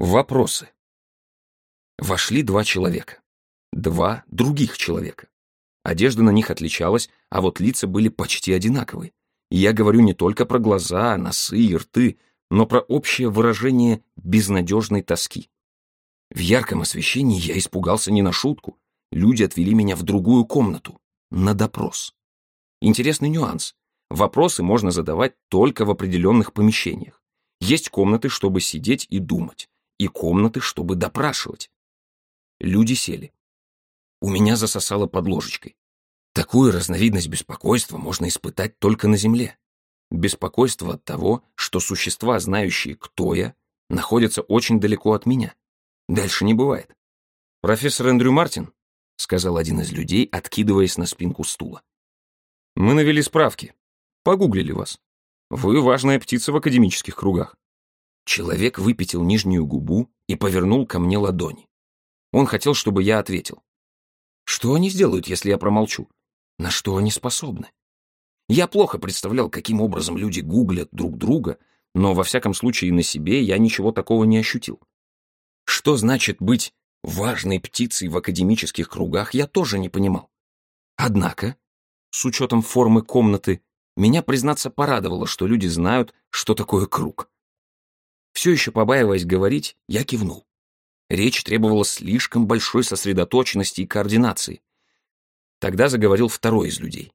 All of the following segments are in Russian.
Вопросы. Вошли два человека. Два других человека. Одежда на них отличалась, а вот лица были почти одинаковые. И я говорю не только про глаза, носы и рты, но про общее выражение безнадежной тоски. В ярком освещении я испугался не на шутку. Люди отвели меня в другую комнату, на допрос. Интересный нюанс. Вопросы можно задавать только в определенных помещениях. Есть комнаты, чтобы сидеть и думать, и комнаты, чтобы допрашивать. Люди сели. У меня засосало под ложечкой. Такую разновидность беспокойства можно испытать только на Земле. Беспокойство от того, что существа, знающие, кто я, находятся очень далеко от меня. Дальше не бывает. «Профессор Эндрю Мартин», — сказал один из людей, откидываясь на спинку стула. «Мы навели справки. Погуглили вас. Вы важная птица в академических кругах». Человек выпятил нижнюю губу и повернул ко мне ладони. Он хотел, чтобы я ответил. Что они сделают, если я промолчу? На что они способны? Я плохо представлял, каким образом люди гуглят друг друга, но во всяком случае на себе я ничего такого не ощутил. Что значит быть важной птицей в академических кругах, я тоже не понимал. Однако, с учетом формы комнаты, меня, признаться, порадовало, что люди знают, что такое круг. Все еще побаиваясь говорить, я кивнул. Речь требовала слишком большой сосредоточенности и координации. Тогда заговорил второй из людей.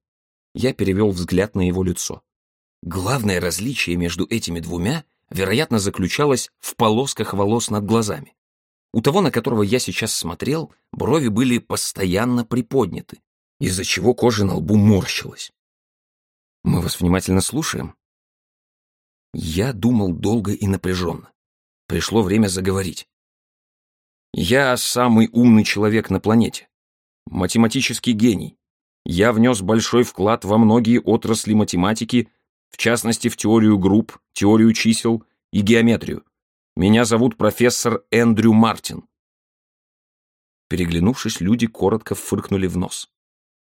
Я перевел взгляд на его лицо. Главное различие между этими двумя, вероятно, заключалось в полосках волос над глазами. У того, на которого я сейчас смотрел, брови были постоянно приподняты, из-за чего кожа на лбу морщилась. «Мы вас внимательно слушаем». Я думал долго и напряженно. Пришло время заговорить. «Я самый умный человек на планете математический гений. Я внес большой вклад во многие отрасли математики, в частности в теорию групп, теорию чисел и геометрию. Меня зовут профессор Эндрю Мартин. Переглянувшись, люди коротко фыркнули в нос.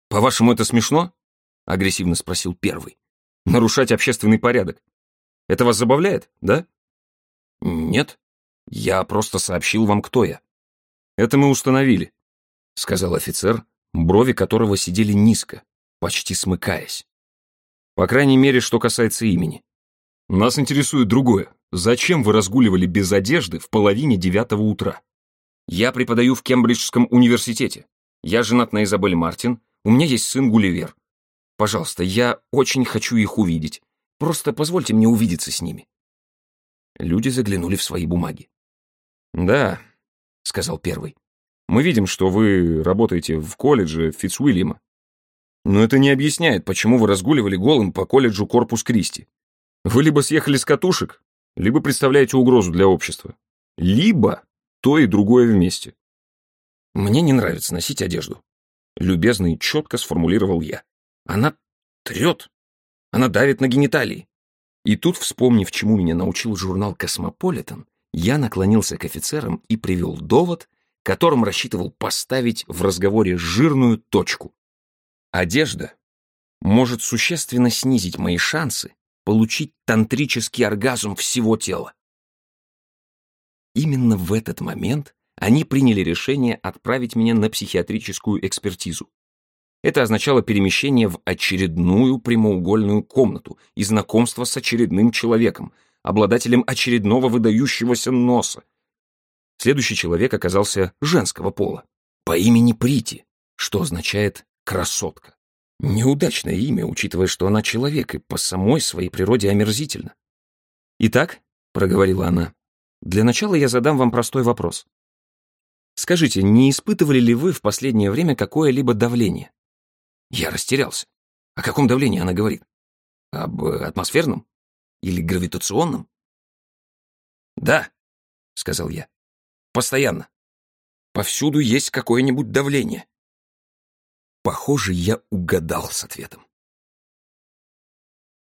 «По-вашему, это смешно?» — агрессивно спросил первый. «Нарушать общественный порядок. Это вас забавляет, да?» «Нет. Я просто сообщил вам, кто я. Это мы установили. — сказал офицер, брови которого сидели низко, почти смыкаясь. «По крайней мере, что касается имени. Нас интересует другое. Зачем вы разгуливали без одежды в половине девятого утра? Я преподаю в Кембриджском университете. Я женат на Изабель Мартин, у меня есть сын Гулливер. Пожалуйста, я очень хочу их увидеть. Просто позвольте мне увидеться с ними». Люди заглянули в свои бумаги. «Да», — сказал первый. Мы видим, что вы работаете в колледже Фицуильяма. Но это не объясняет, почему вы разгуливали голым по колледжу Корпус Кристи. Вы либо съехали с катушек, либо представляете угрозу для общества. Либо то и другое вместе. Мне не нравится носить одежду. Любезно и четко сформулировал я. Она трет. Она давит на гениталии. И тут, вспомнив, чему меня научил журнал «Космополитен», я наклонился к офицерам и привел довод, которым рассчитывал поставить в разговоре жирную точку. Одежда может существенно снизить мои шансы получить тантрический оргазм всего тела. Именно в этот момент они приняли решение отправить меня на психиатрическую экспертизу. Это означало перемещение в очередную прямоугольную комнату и знакомство с очередным человеком, обладателем очередного выдающегося носа, Следующий человек оказался женского пола, по имени Прити, что означает «красотка». Неудачное имя, учитывая, что она человек и по самой своей природе омерзительна. «Итак», — проговорила она, — «для начала я задам вам простой вопрос. Скажите, не испытывали ли вы в последнее время какое-либо давление?» Я растерялся. О каком давлении она говорит? Об атмосферном? Или гравитационном? «Да», — сказал я. Постоянно. Повсюду есть какое-нибудь давление. Похоже, я угадал с ответом.